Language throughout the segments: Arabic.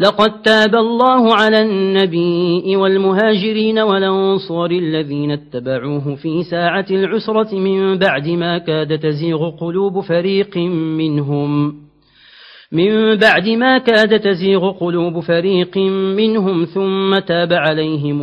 لقد تاب الله على النبي والمهاجرين والأنصار الذين اتبعوه في ساعة العسرة من بعد ما كاد تزيغ قلوب فريق منهم. من بعد ما كاد تزيغ قلوب فريق منهم ثم تاب عليهم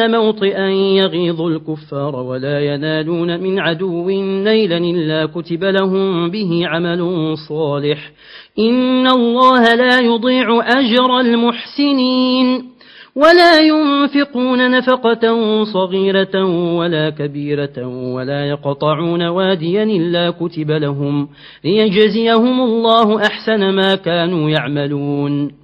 موطئا يغيظ الكفار ولا ينالون من عدو نيلا إلا كتب لهم به عمل صالح. إن الله لا يضيع أجر المحسنين. ولا ينفقون نفقة صغيرة ولا كبيرة ولا يقطعون واديا إلا كتب لهم ليجزيهم الله أحسن ما كانوا يعملون.